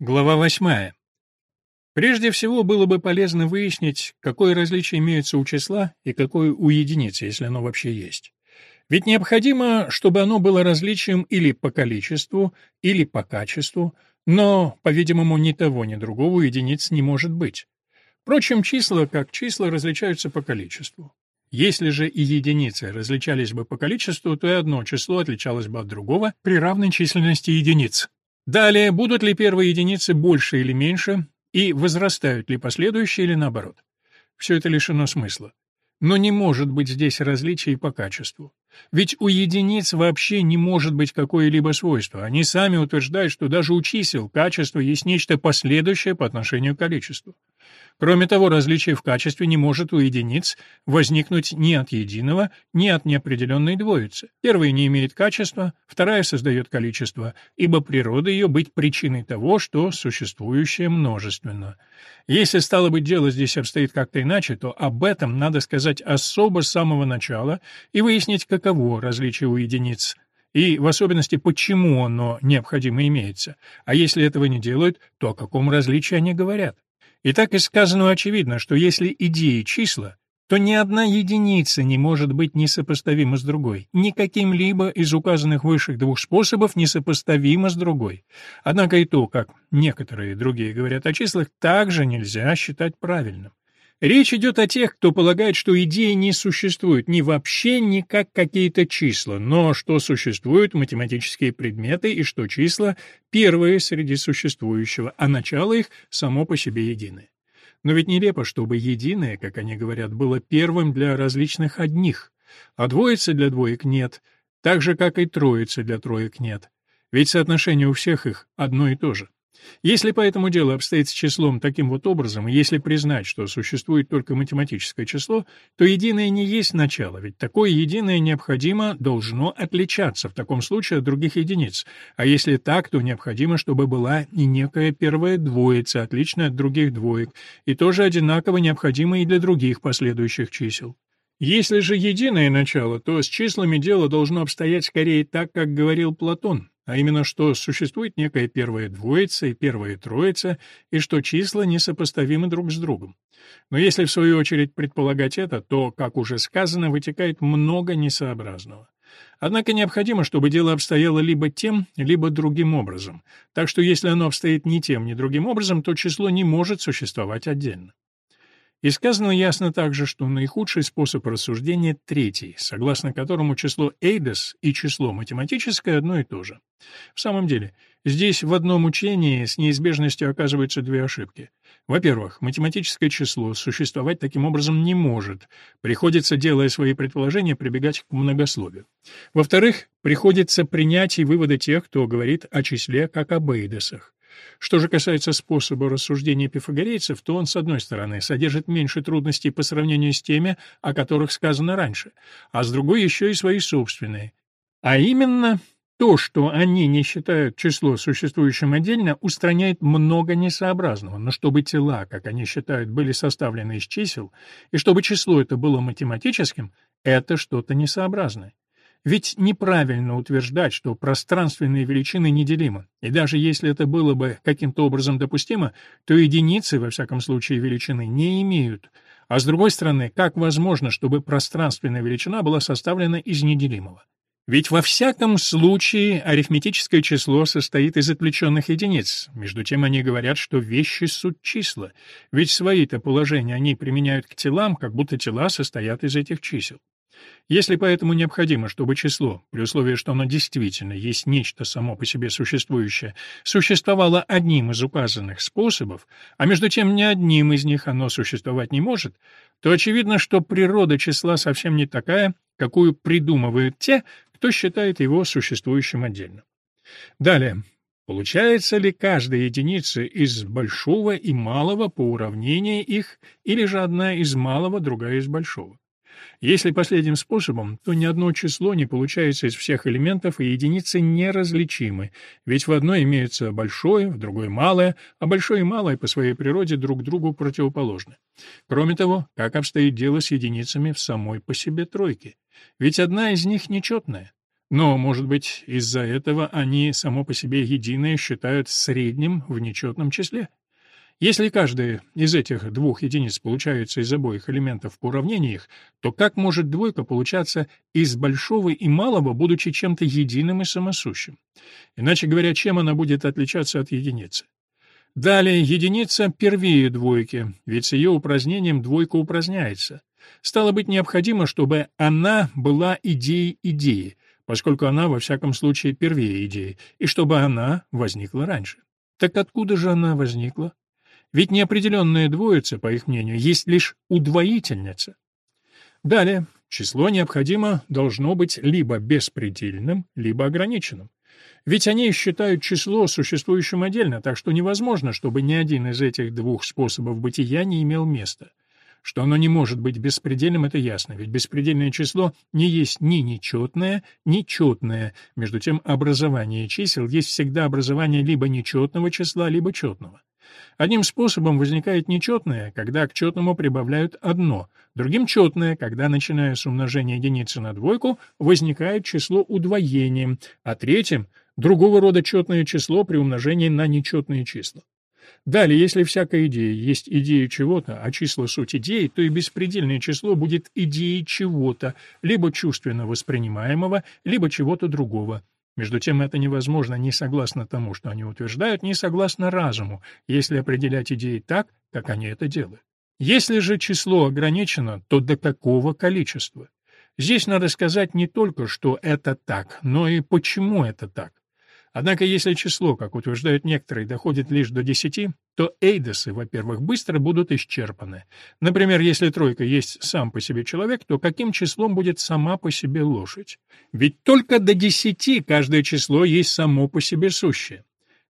Глава восьмая. Прежде всего, было бы полезно выяснить, какое различие имеется у числа и какое у единицы, если оно вообще есть. Ведь необходимо, чтобы оно было различием или по количеству, или по качеству, но, по-видимому, ни того, ни другого единиц не может быть. Впрочем, числа, как числа, различаются по количеству. Если же и единицы различались бы по количеству, то и одно число отличалось бы от другого при равной численности единиц. Далее, будут ли первые единицы больше или меньше, и возрастают ли последующие или наоборот. Все это лишено смысла. Но не может быть здесь различий по качеству. Ведь у единиц вообще не может быть какое-либо свойство. Они сами утверждают, что даже у чисел качество есть нечто последующее по отношению к количеству. Кроме того, различие в качестве не может у единиц возникнуть ни от единого, ни от неопределенной двоицы. Первая не имеет качества, вторая создает количество, ибо природа ее быть причиной того, что существующее множественно. Если, стало быть, дело здесь обстоит как-то иначе, то об этом надо сказать особо с самого начала и выяснить, каково различие у единиц, и в особенности, почему оно необходимо имеется. А если этого не делают, то о каком различии они говорят? И так из сказанного очевидно, что если идеи числа, то ни одна единица не может быть несопоставима с другой, ни каким-либо из указанных выше двух способов несопоставима с другой. Однако и то, как некоторые другие говорят о числах, также нельзя считать правильным. Речь идет о тех, кто полагает, что идеи не существуют ни вообще, ни как какие-то числа, но что существуют математические предметы и что числа — первые среди существующего, а начало их само по себе единое. Но ведь нелепо, чтобы единое, как они говорят, было первым для различных одних, а двоицы для двоек нет, так же, как и троицы для троек нет. Ведь соотношение у всех их одно и то же. Если по этому делу обстоит с числом таким вот образом, и если признать, что существует только математическое число, то единое не есть начало, ведь такое единое необходимо должно отличаться в таком случае от других единиц, а если так, то необходимо, чтобы была и некая первая двоица, отличная от других двоек, и тоже одинаково необходимо и для других последующих чисел. Если же единое начало, то с числами дело должно обстоять скорее так, как говорил Платон, а именно что существует некая первая двоица и первая троица, и что числа несопоставимы друг с другом. Но если в свою очередь предполагать это, то, как уже сказано, вытекает много несообразного. Однако необходимо, чтобы дело обстояло либо тем, либо другим образом. Так что если оно обстоит ни тем, ни другим образом, то число не может существовать отдельно. И сказано ясно также, что наихудший способ рассуждения — третий, согласно которому число Эйдес и число математическое одно и то же. В самом деле, здесь в одном учении с неизбежностью оказываются две ошибки. Во-первых, математическое число существовать таким образом не может, приходится, делая свои предположения, прибегать к многословию. Во-вторых, приходится принять и выводы тех, кто говорит о числе как об Эйдесах. Что же касается способа рассуждения пифагорейцев, то он, с одной стороны, содержит меньше трудностей по сравнению с теми, о которых сказано раньше, а с другой еще и свои собственные. А именно, то, что они не считают число существующим отдельно, устраняет много несообразного, но чтобы тела, как они считают, были составлены из чисел, и чтобы число это было математическим, это что-то несообразное. Ведь неправильно утверждать, что пространственные величины неделимы, и даже если это было бы каким-то образом допустимо, то единицы, во всяком случае, величины не имеют. А с другой стороны, как возможно, чтобы пространственная величина была составлена из неделимого? Ведь во всяком случае арифметическое число состоит из отвлеченных единиц. Между тем они говорят, что вещи — суть числа. Ведь свои-то положения они применяют к телам, как будто тела состоят из этих чисел. Если поэтому необходимо, чтобы число, при условии, что оно действительно есть нечто само по себе существующее, существовало одним из указанных способов, а между тем ни одним из них оно существовать не может, то очевидно, что природа числа совсем не такая, какую придумывают те, кто считает его существующим отдельно. Далее. Получается ли каждая единица из большого и малого по уравнению их, или же одна из малого, другая из большого? Если последним способом, то ни одно число не получается из всех элементов, и единицы неразличимы, ведь в одной имеется большое, в другой малое, а большое и малое по своей природе друг другу противоположны. Кроме того, как обстоит дело с единицами в самой по себе тройке? Ведь одна из них нечетная. Но, может быть, из-за этого они само по себе единое считают средним в нечетном числе? Если каждая из этих двух единиц получается из обоих элементов по уравнению их, то как может двойка получаться из большого и малого, будучи чем-то единым и самосущим? Иначе говоря, чем она будет отличаться от единицы? Далее, единица первее двойки, ведь с ее упразднением двойка упраздняется. Стало быть, необходимо, чтобы она была идеей идеи, поскольку она, во всяком случае, первее идеи, и чтобы она возникла раньше. Так откуда же она возникла? Ведь неопределенная двоица, по их мнению, есть лишь удвоительница. Далее, число необходимо должно быть либо беспредельным, либо ограниченным. Ведь они считают число существующим отдельно, так что невозможно, чтобы ни один из этих двух способов бытия не имел места. Что оно не может быть беспредельным, это ясно, ведь беспредельное число не есть ни нечетное, ни четное. Между тем, образование чисел есть всегда образование либо нечетного числа, либо четного. Одним способом возникает нечетное, когда к четному прибавляют одно, другим четное, когда, начиная с умножения единицы на двойку, возникает число удвоением, а третьим — другого рода четное число при умножении на нечетные числа. Далее, если всякая идея есть идея чего-то, а числа — суть идеи, то и беспредельное число будет идеей чего-то, либо чувственно воспринимаемого, либо чего-то другого. Между тем это невозможно ни согласно тому, что они утверждают, ни согласно разуму, если определять идеи так, как они это делают. Если же число ограничено, то до какого количества? Здесь надо сказать не только, что это так, но и почему это так. Однако если число, как утверждают некоторые, доходит лишь до 10, то эйдосы, во-первых, быстро будут исчерпаны. Например, если тройка есть сам по себе человек, то каким числом будет сама по себе лошадь? Ведь только до 10 каждое число есть само по себе сущее.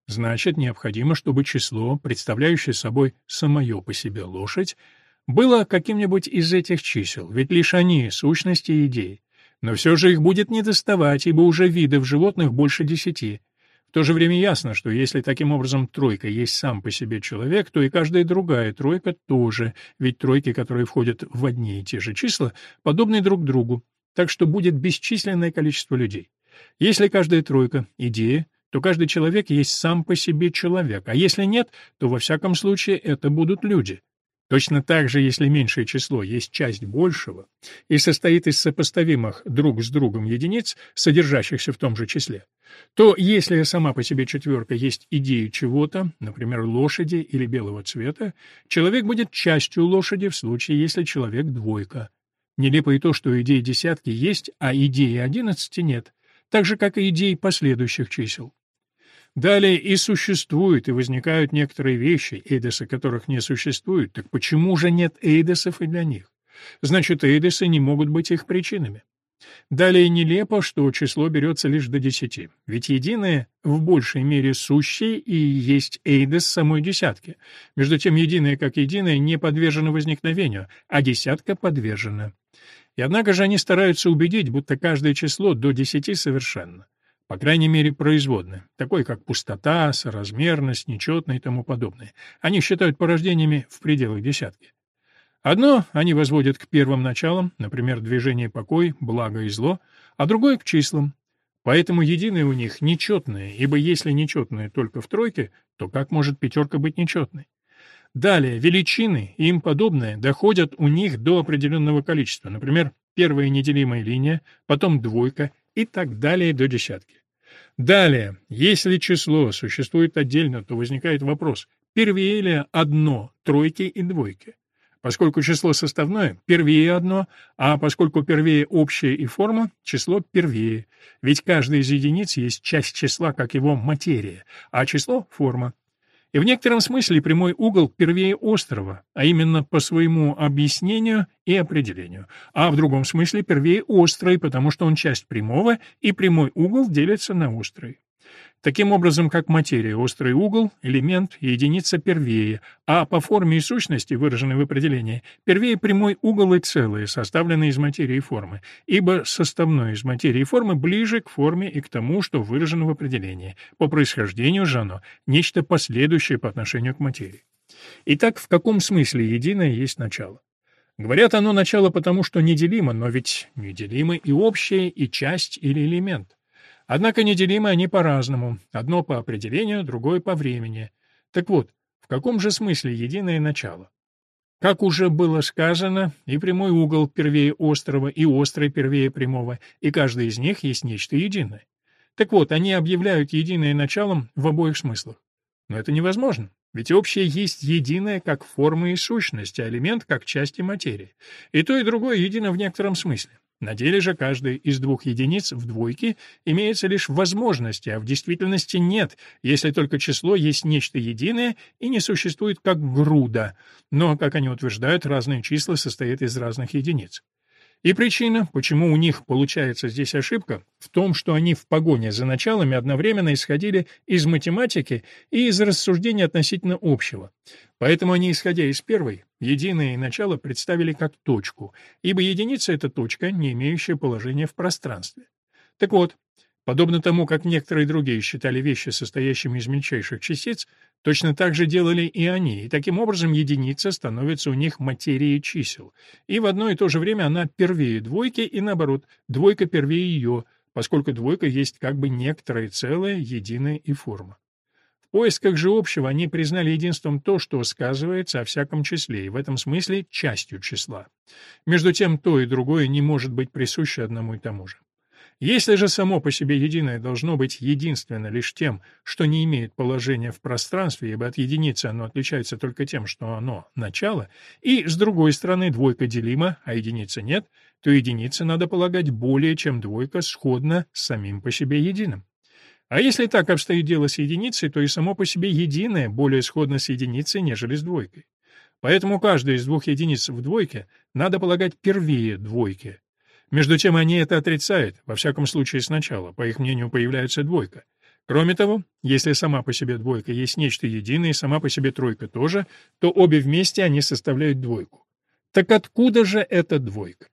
Значит, необходимо, чтобы число, представляющее собой самое по себе лошадь, было каким-нибудь из этих чисел, ведь лишь они — сущности и идеи. Но все же их будет недоставать, ибо уже видов животных больше десяти — то же время ясно, что если таким образом тройка есть сам по себе человек, то и каждая другая тройка тоже, ведь тройки, которые входят в одни и те же числа, подобны друг другу, так что будет бесчисленное количество людей. Если каждая тройка — идея, то каждый человек есть сам по себе человек, а если нет, то во всяком случае это будут люди. Точно так же, если меньшее число есть часть большего и состоит из сопоставимых друг с другом единиц, содержащихся в том же числе, то если сама по себе четверка есть идея чего-то, например, лошади или белого цвета, человек будет частью лошади в случае, если человек двойка. Нелепо и то, что идеи десятки есть, а идеи одиннадцати нет, так же, как и идеи последующих чисел. Далее и существуют, и возникают некоторые вещи, эйдосы которых не существует. Так почему же нет эйдосов и для них? Значит, эйдосы не могут быть их причинами. Далее нелепо, что число берется лишь до десяти, ведь единое в большей мере сущее и есть эйдос самой десятки. Между тем единое как единое не подвержено возникновению, а десятка подвержена. И однако же они стараются убедить, будто каждое число до десяти совершенно по крайней мере, производные, такой как пустота, соразмерность, нечетное и тому подобное. Они считают порождениями в пределах десятки. Одно они возводят к первым началам, например, движение покой, благо и зло, а другое — к числам. Поэтому единое у них нечетное, ибо если нечетное только в тройке, то как может пятерка быть нечетной? Далее, величины и им подобное доходят у них до определенного количества, например, первая неделимая линия, потом двойка и так далее до десятки. Далее, если число существует отдельно, то возникает вопрос, первее ли одно тройки и двойки. Поскольку число составное, первее одно, а поскольку первее общее и форма, число первее. Ведь каждая из единиц есть часть числа, как его материя, а число — форма. И в некотором смысле прямой угол первее острова, а именно по своему объяснению и определению, а в другом смысле первее острый, потому что он часть прямого, и прямой угол делится на острый. Таким образом, как материя, острый угол, элемент единица первее, а по форме и сущности, выраженной в определении, первее прямой угол и целые, составленные из материи и формы, ибо составное из материи и формы ближе к форме и к тому, что выражено в определении. По происхождению же оно — нечто последующее по отношению к материи. Итак, в каком смысле единое есть начало? Говорят, оно начало потому, что неделимо, но ведь неделимы и общее, и часть или элемент. Однако неделимы они по-разному, одно по определению, другое по времени. Так вот, в каком же смысле единое начало? Как уже было сказано, и прямой угол первее острого, и острый первее прямого, и каждый из них есть нечто единое. Так вот, они объявляют единое началом в обоих смыслах. Но это невозможно, ведь общее есть единое как форма и сущность, а элемент как части материи. И то, и другое едино в некотором смысле. На деле же каждая из двух единиц в двойке имеется лишь в возможности, а в действительности нет, если только число есть нечто единое и не существует как груда. Но, как они утверждают, разные числа состоят из разных единиц. И причина, почему у них получается здесь ошибка, в том, что они в погоне за началами одновременно исходили из математики и из рассуждений относительно общего. Поэтому они, исходя из первой, единое начало представили как точку, ибо единица — это точка, не имеющая положения в пространстве. Так вот, Подобно тому, как некоторые другие считали вещи состоящими из мельчайших частиц, точно так же делали и они, и таким образом единица становится у них материей чисел. И в одно и то же время она первее двойки, и наоборот, двойка первее ее, поскольку двойка есть как бы некоторое целое, единое и форма. В поисках же общего они признали единством то, что сказывается о всяком числе, и в этом смысле частью числа. Между тем, то и другое не может быть присуще одному и тому же. Если же само по себе единое должно быть единственно лишь тем, что не имеет положения в пространстве, ибо от единицы оно отличается только тем, что оно — начало, и, с другой стороны, двойка делима, а единицы нет, то единице надо полагать более, чем двойка сходна с самим по себе единым. А если так обстоит дело с единицей, то и само по себе единое более сходно с единицей, нежели с двойкой. Поэтому каждую из двух единиц в двойке надо полагать первее двойки, между тем они это отрицают, во всяком случае сначала, по их мнению, появляется двойка. Кроме того, если сама по себе двойка есть нечто единое, и сама по себе тройка тоже, то обе вместе они составляют двойку. Так откуда же эта двойка?